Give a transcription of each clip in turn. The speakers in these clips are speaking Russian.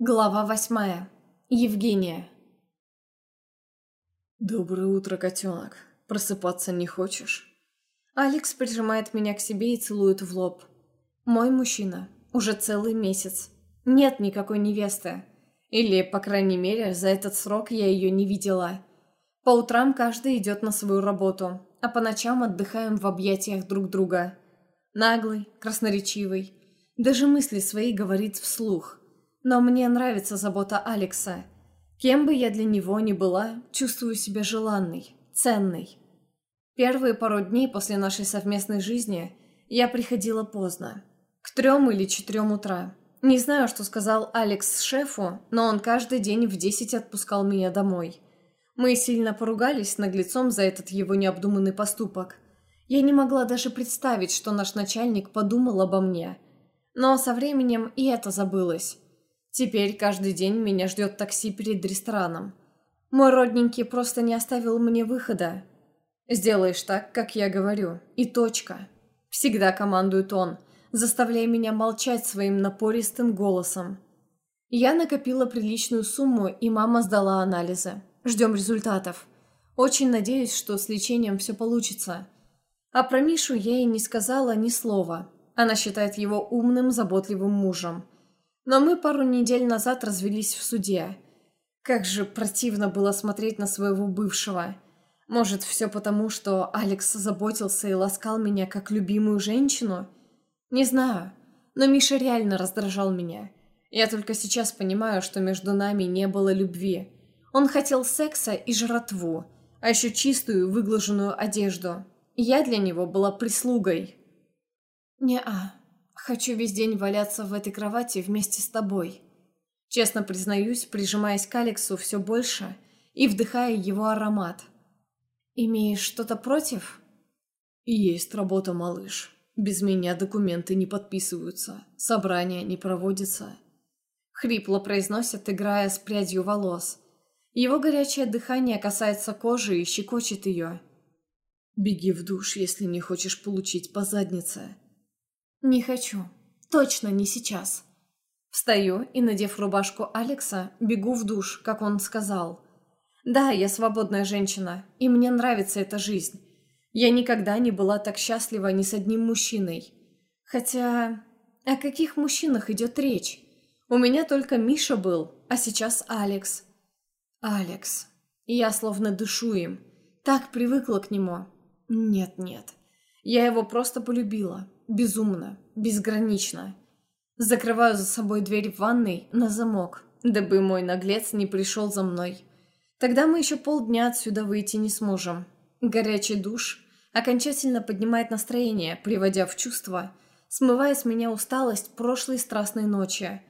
Глава восьмая. Евгения. «Доброе утро, котенок. Просыпаться не хочешь?» Алекс прижимает меня к себе и целует в лоб. Мой мужчина. Уже целый месяц. Нет никакой невесты. Или, по крайней мере, за этот срок я ее не видела. По утрам каждый идет на свою работу, а по ночам отдыхаем в объятиях друг друга. Наглый, красноречивый. Даже мысли свои говорит вслух. Но мне нравится забота Алекса. Кем бы я для него ни была, чувствую себя желанной, ценной. Первые пару дней после нашей совместной жизни я приходила поздно. К трем или четырем утра. Не знаю, что сказал Алекс шефу, но он каждый день в десять отпускал меня домой. Мы сильно поругались наглецом за этот его необдуманный поступок. Я не могла даже представить, что наш начальник подумал обо мне. Но со временем и это забылось. Теперь каждый день меня ждет такси перед рестораном. Мой родненький просто не оставил мне выхода. Сделаешь так, как я говорю, и точка. Всегда командует он, заставляя меня молчать своим напористым голосом. Я накопила приличную сумму, и мама сдала анализы. Ждем результатов. Очень надеюсь, что с лечением все получится. А про Мишу я ей не сказала ни слова. Она считает его умным, заботливым мужем – но мы пару недель назад развелись в суде. Как же противно было смотреть на своего бывшего. Может, все потому, что Алекс заботился и ласкал меня как любимую женщину? Не знаю, но Миша реально раздражал меня. Я только сейчас понимаю, что между нами не было любви. Он хотел секса и жратву, а еще чистую выглаженную одежду. Я для него была прислугой. «Не-а», Хочу весь день валяться в этой кровати вместе с тобой. Честно признаюсь, прижимаясь к Алексу все больше и вдыхая его аромат. Имеешь что-то против? Есть работа, малыш. Без меня документы не подписываются, собрания не проводятся. Хрипло произносит, играя с прядью волос. Его горячее дыхание касается кожи и щекочет ее. Беги в душ, если не хочешь получить по заднице. «Не хочу. Точно не сейчас». Встаю и, надев рубашку Алекса, бегу в душ, как он сказал. «Да, я свободная женщина, и мне нравится эта жизнь. Я никогда не была так счастлива ни с одним мужчиной. Хотя... О каких мужчинах идет речь? У меня только Миша был, а сейчас Алекс. Алекс. Я словно дышу им. Так привыкла к нему. Нет-нет. Я его просто полюбила. Безумно, безгранично. Закрываю за собой дверь в ванной на замок, дабы мой наглец не пришел за мной. Тогда мы еще полдня отсюда выйти не сможем. Горячий душ окончательно поднимает настроение, приводя в чувство, смывая с меня усталость прошлой страстной ночи.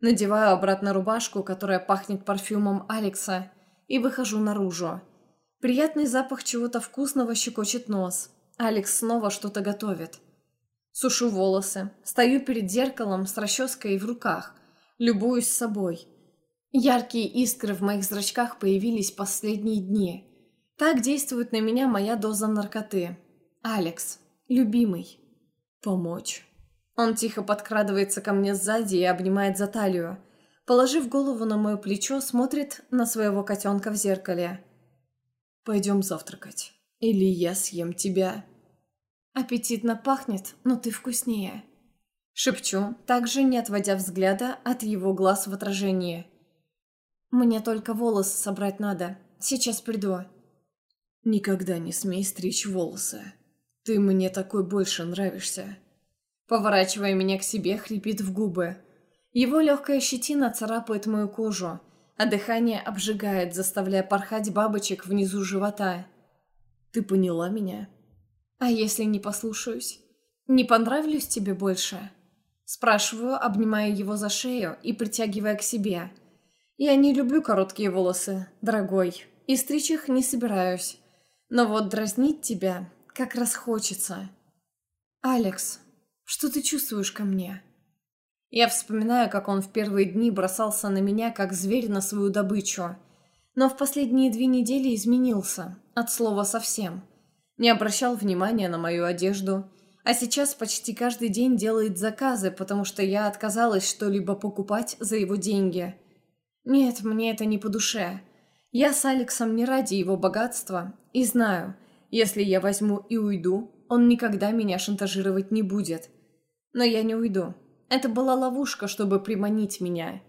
Надеваю обратно рубашку, которая пахнет парфюмом Алекса, и выхожу наружу. Приятный запах чего-то вкусного щекочет нос. Алекс снова что-то готовит. Сушу волосы, стою перед зеркалом с расческой в руках, любуюсь собой. Яркие искры в моих зрачках появились последние дни. Так действует на меня моя доза наркоты. Алекс, любимый. Помочь. Он тихо подкрадывается ко мне сзади и обнимает за талию. Положив голову на мое плечо, смотрит на своего котенка в зеркале. «Пойдем завтракать. Или я съем тебя». «Аппетитно пахнет, но ты вкуснее». Шепчу, также не отводя взгляда от его глаз в отражении. «Мне только волосы собрать надо. Сейчас приду». «Никогда не смей стричь волосы. Ты мне такой больше нравишься». Поворачивая меня к себе, хрипит в губы. Его легкая щетина царапает мою кожу, а дыхание обжигает, заставляя порхать бабочек внизу живота. «Ты поняла меня?» «А если не послушаюсь? Не понравлюсь тебе больше?» Спрашиваю, обнимая его за шею и притягивая к себе. «Я не люблю короткие волосы, дорогой, и стричь их не собираюсь. Но вот дразнить тебя как раз хочется. Алекс, что ты чувствуешь ко мне?» Я вспоминаю, как он в первые дни бросался на меня, как зверь на свою добычу. Но в последние две недели изменился, от слова совсем – не обращал внимания на мою одежду, А сейчас почти каждый день делает заказы, потому что я отказалась что-либо покупать за его деньги. Нет, мне это не по душе. Я с Алексом не ради его богатства и знаю, если я возьму и уйду, он никогда меня шантажировать не будет. Но я не уйду. Это была ловушка, чтобы приманить меня.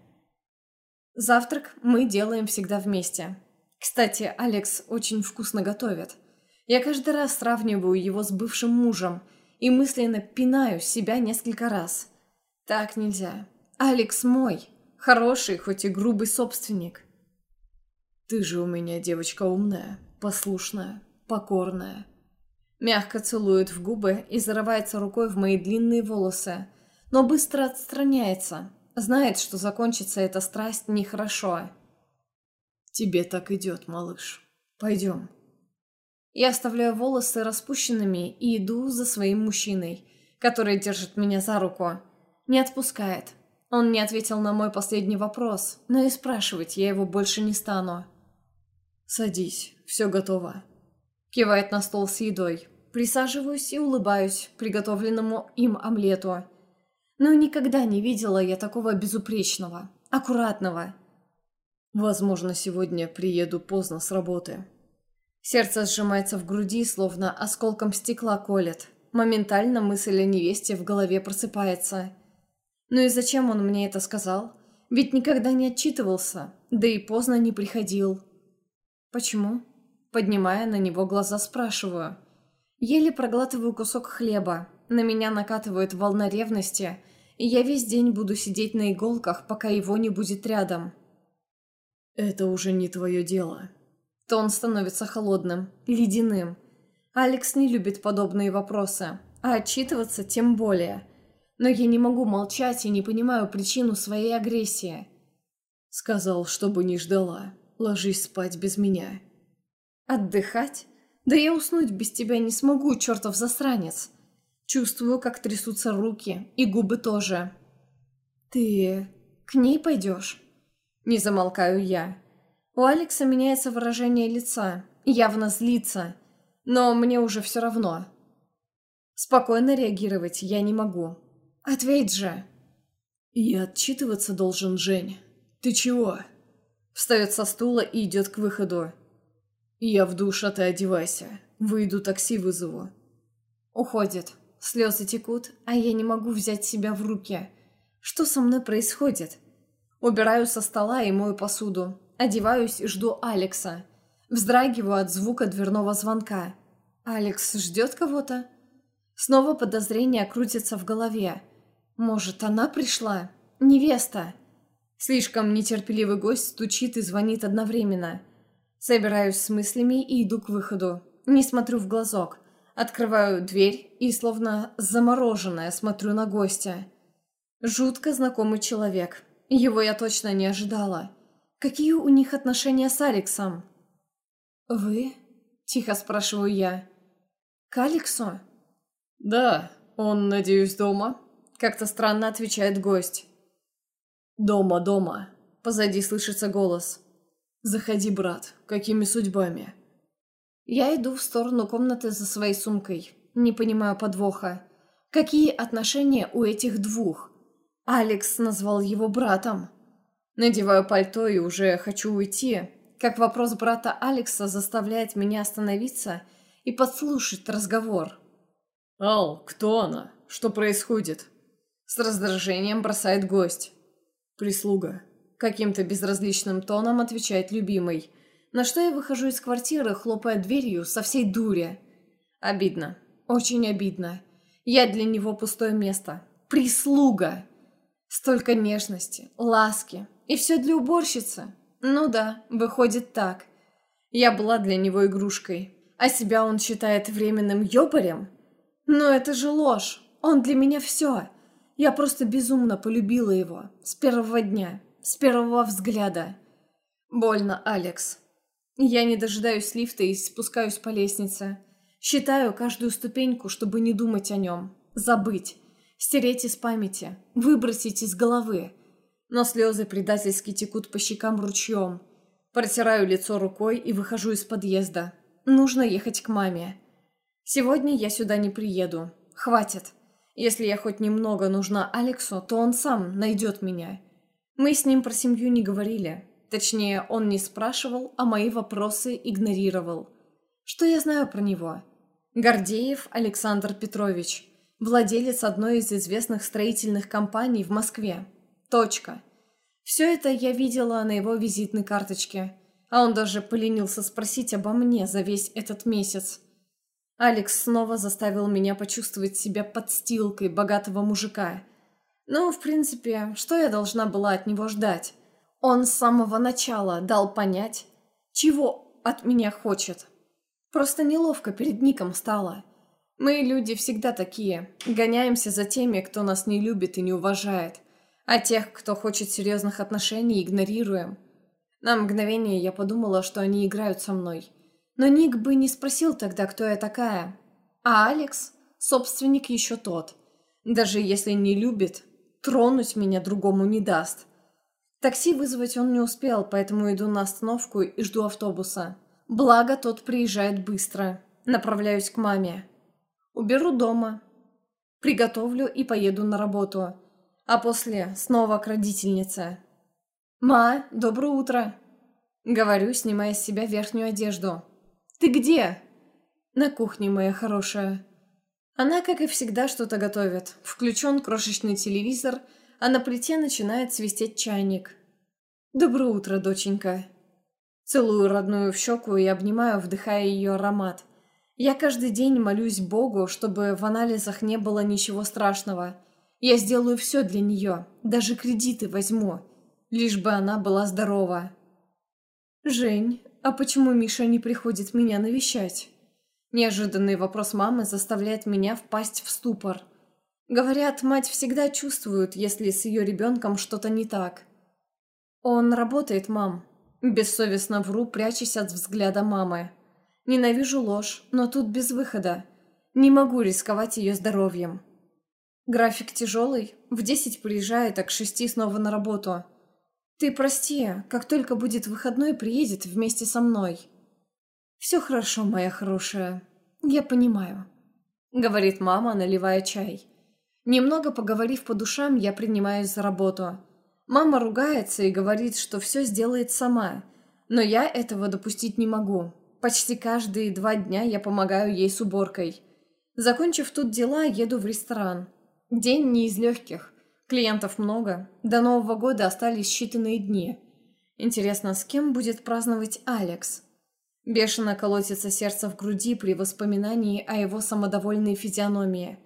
Завтрак мы делаем всегда вместе. Кстати, Алекс очень вкусно готовит. Я каждый раз сравниваю его с бывшим мужем и мысленно пинаю себя несколько раз. Так нельзя. Алекс мой. Хороший, хоть и грубый собственник. Ты же у меня девочка умная, послушная, покорная. Мягко целует в губы и зарывается рукой в мои длинные волосы, но быстро отстраняется. Знает, что закончится эта страсть нехорошо. Тебе так идет, малыш. Пойдем. Я оставляю волосы распущенными и иду за своим мужчиной, который держит меня за руку. Не отпускает. Он не ответил на мой последний вопрос, но и спрашивать я его больше не стану. «Садись, все готово». Кивает на стол с едой. Присаживаюсь и улыбаюсь приготовленному им омлету. Но никогда не видела я такого безупречного, аккуратного. Возможно, сегодня приеду поздно с работы. Сердце сжимается в груди, словно осколком стекла колет. Моментально мысль о невесте в голове просыпается. Ну и зачем он мне это сказал? Ведь никогда не отчитывался, да и поздно не приходил. Почему? Поднимая на него глаза, спрашиваю. Еле проглатываю кусок хлеба. На меня накатывает волна ревности, и я весь день буду сидеть на иголках, пока его не будет рядом. «Это уже не твое дело», Тон становится холодным, ледяным. Алекс не любит подобные вопросы, а отчитываться тем более. Но я не могу молчать и не понимаю причину своей агрессии. Сказал, чтобы не ждала. Ложись спать без меня. Отдыхать? Да я уснуть без тебя не смогу, чертов засранец. Чувствую, как трясутся руки, и губы тоже. Ты к ней пойдешь? Не замолкаю я. У Алекса меняется выражение лица, явно злится, но мне уже все равно. Спокойно реагировать я не могу. Ответь же. Я отчитываться должен, Жень. Ты чего? Встает со стула и идет к выходу. Я в душ, а ты одевайся. Выйду, такси вызову. Уходит. Слезы текут, а я не могу взять себя в руки. Что со мной происходит? Убираю со стола и мою посуду. Одеваюсь и жду Алекса. Вздрагиваю от звука дверного звонка. Алекс ждет кого-то? Снова подозрение крутится в голове. Может, она пришла? Невеста? Слишком нетерпеливый гость стучит и звонит одновременно. Собираюсь с мыслями и иду к выходу. Не смотрю в глазок. Открываю дверь и, словно замороженная, смотрю на гостя. Жутко знакомый человек. Его я точно не ожидала. Какие у них отношения с Алексом? «Вы?» – тихо спрашиваю я. «К Алексу?» «Да, он, надеюсь, дома?» – как-то странно отвечает гость. «Дома, дома», – позади слышится голос. «Заходи, брат, какими судьбами?» Я иду в сторону комнаты за своей сумкой. Не понимаю подвоха. Какие отношения у этих двух? Алекс назвал его братом. Надеваю пальто и уже хочу уйти, как вопрос брата Алекса заставляет меня остановиться и подслушать разговор. «Ал, кто она? Что происходит?» С раздражением бросает гость. «Прислуга». Каким-то безразличным тоном отвечает любимый. На что я выхожу из квартиры, хлопая дверью со всей дури. Обидно. Очень обидно. Я для него пустое место. Прислуга. Столько нежности, ласки, и все для уборщицы. Ну да, выходит так. Я была для него игрушкой, а себя он считает временным ёбарем? Но это же ложь. Он для меня все. Я просто безумно полюбила его. С первого дня. С первого взгляда. Больно, Алекс. Я не дожидаюсь лифта и спускаюсь по лестнице. Считаю каждую ступеньку, чтобы не думать о нем. Забыть. Стереть из памяти. Выбросить из головы но слезы предательски текут по щекам ручьем. Протираю лицо рукой и выхожу из подъезда. Нужно ехать к маме. Сегодня я сюда не приеду. Хватит. Если я хоть немного нужна Алексу, то он сам найдет меня. Мы с ним про семью не говорили. Точнее, он не спрашивал, а мои вопросы игнорировал. Что я знаю про него? Гордеев Александр Петрович. Владелец одной из известных строительных компаний в Москве. Точка. Все это я видела на его визитной карточке. А он даже поленился спросить обо мне за весь этот месяц. Алекс снова заставил меня почувствовать себя подстилкой богатого мужика. Ну, в принципе, что я должна была от него ждать? Он с самого начала дал понять, чего от меня хочет. Просто неловко перед Ником стало. Мы, люди, всегда такие. Гоняемся за теми, кто нас не любит и не уважает. А тех, кто хочет серьезных отношений, игнорируем. На мгновение я подумала, что они играют со мной. Но Ник бы не спросил тогда, кто я такая. А Алекс – собственник еще тот. Даже если не любит, тронуть меня другому не даст. Такси вызвать он не успел, поэтому иду на остановку и жду автобуса. Благо, тот приезжает быстро. Направляюсь к маме. Уберу дома. Приготовлю и поеду на работу. А после снова к родительнице. «Ма, доброе утро!» Говорю, снимая с себя верхнюю одежду. «Ты где?» «На кухне, моя хорошая». Она, как и всегда, что-то готовит. Включен крошечный телевизор, а на плите начинает свистеть чайник. «Доброе утро, доченька». Целую родную в щеку и обнимаю, вдыхая ее аромат. Я каждый день молюсь Богу, чтобы в анализах не было ничего страшного. Я сделаю все для нее, даже кредиты возьму, лишь бы она была здорова. «Жень, а почему Миша не приходит меня навещать?» Неожиданный вопрос мамы заставляет меня впасть в ступор. Говорят, мать всегда чувствует, если с ее ребенком что-то не так. «Он работает, мам». Бессовестно вру, прячась от взгляда мамы. Ненавижу ложь, но тут без выхода. Не могу рисковать ее здоровьем. График тяжелый. В десять приезжает, а к шести снова на работу. Ты прости, как только будет выходной, приедет вместе со мной. Все хорошо, моя хорошая. Я понимаю. Говорит мама, наливая чай. Немного поговорив по душам, я принимаюсь за работу. Мама ругается и говорит, что все сделает сама. Но я этого допустить не могу. Почти каждые два дня я помогаю ей с уборкой. Закончив тут дела, еду в ресторан. День не из легких. Клиентов много. До Нового года остались считанные дни. Интересно, с кем будет праздновать Алекс? Бешено колотится сердце в груди при воспоминании о его самодовольной физиономии.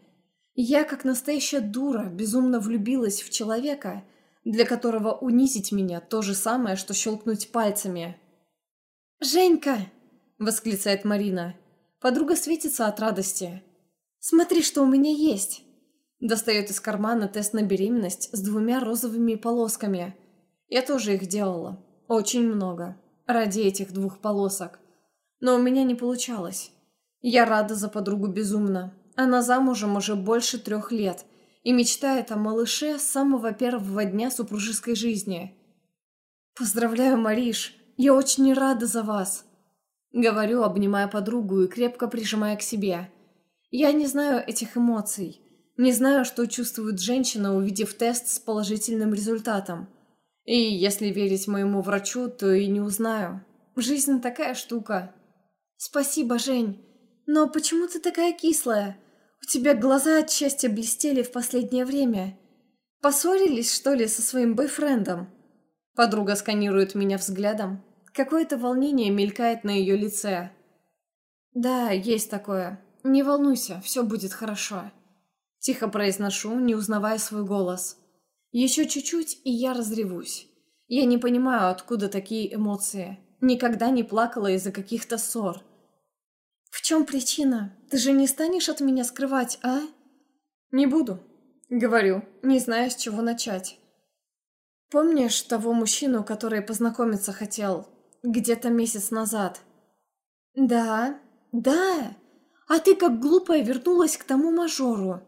Я, как настоящая дура, безумно влюбилась в человека, для которого унизить меня то же самое, что щелкнуть пальцами. «Женька!» — восклицает Марина. Подруга светится от радости. «Смотри, что у меня есть!» Достает из кармана тест на беременность с двумя розовыми полосками. Я тоже их делала. Очень много. Ради этих двух полосок. Но у меня не получалось. Я рада за подругу безумно. Она замужем уже больше трех лет и мечтает о малыше с самого первого дня супружеской жизни. «Поздравляю, Мариш! Я очень рада за вас!» Говорю, обнимая подругу и крепко прижимая к себе. Я не знаю этих эмоций. Не знаю, что чувствует женщина, увидев тест с положительным результатом. И если верить моему врачу, то и не узнаю. Жизнь такая штука. Спасибо, Жень. Но почему ты такая кислая? У тебя глаза от счастья блестели в последнее время. Поссорились, что ли, со своим бойфрендом? Подруга сканирует меня взглядом, Какое-то волнение мелькает на ее лице. «Да, есть такое. Не волнуйся, все будет хорошо». Тихо произношу, не узнавая свой голос. Еще чуть-чуть, и я разревусь. Я не понимаю, откуда такие эмоции. Никогда не плакала из-за каких-то ссор. «В чем причина? Ты же не станешь от меня скрывать, а?» «Не буду», — говорю, не зная, с чего начать. «Помнишь того мужчину, который познакомиться хотел? где-то месяц назад. «Да, да, а ты как глупая вернулась к тому мажору»,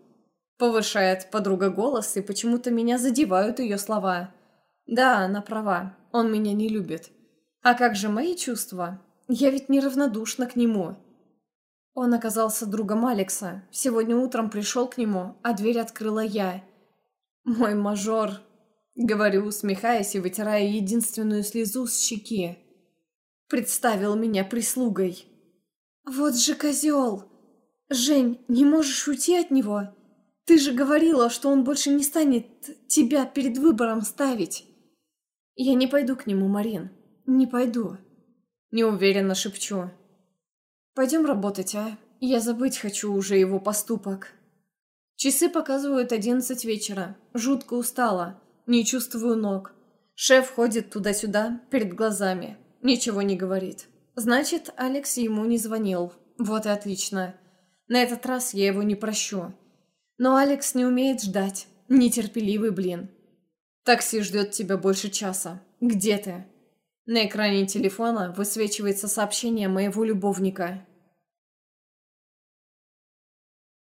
повышает подруга голос, и почему-то меня задевают ее слова. «Да, она права, он меня не любит. А как же мои чувства? Я ведь неравнодушна к нему». Он оказался другом Алекса. Сегодня утром пришел к нему, а дверь открыла я. «Мой мажор», — говорю, усмехаясь и вытирая единственную слезу с щеки. Представил меня прислугой. «Вот же козел! Жень, не можешь уйти от него? Ты же говорила, что он больше не станет тебя перед выбором ставить!» «Я не пойду к нему, Марин. Не пойду». Неуверенно шепчу. «Пойдем работать, а? Я забыть хочу уже его поступок». Часы показывают одиннадцать вечера. Жутко устала. Не чувствую ног. Шеф ходит туда-сюда, перед глазами. Ничего не говорит. Значит, Алекс ему не звонил. Вот и отлично. На этот раз я его не прощу. Но Алекс не умеет ждать. Нетерпеливый блин. Такси ждет тебя больше часа. Где ты? На экране телефона высвечивается сообщение моего любовника.